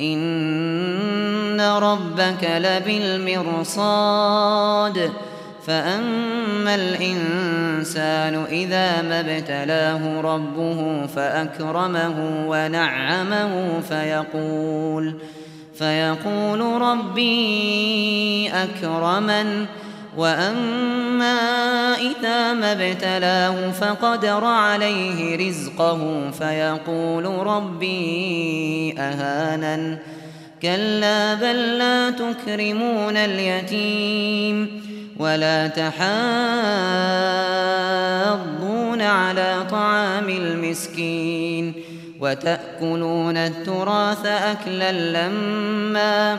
إن ربك لبالمرصاد فأما الإنسان إذا ما ابتلاه ربه فأكرمه ونعمه فيقول فيقول ربي أكرمن وَأَمَّا إِذَا مَا ابْتَلَاهُ فَقَدَرَ عَلَيْهِ رِزْقَهُ فَيَقُولُ رَبِّي أَهَانَنِ كَلَّا بَل لَّا تُكْرِمُونَ الْيَتِيمَ وَلَا تَحَاضُّونَ عَلَى طَعَامِ الْمِسْكِينِ وَتَأْكُلُونَ التُّرَاثَ أَكْلًا لَّمًّا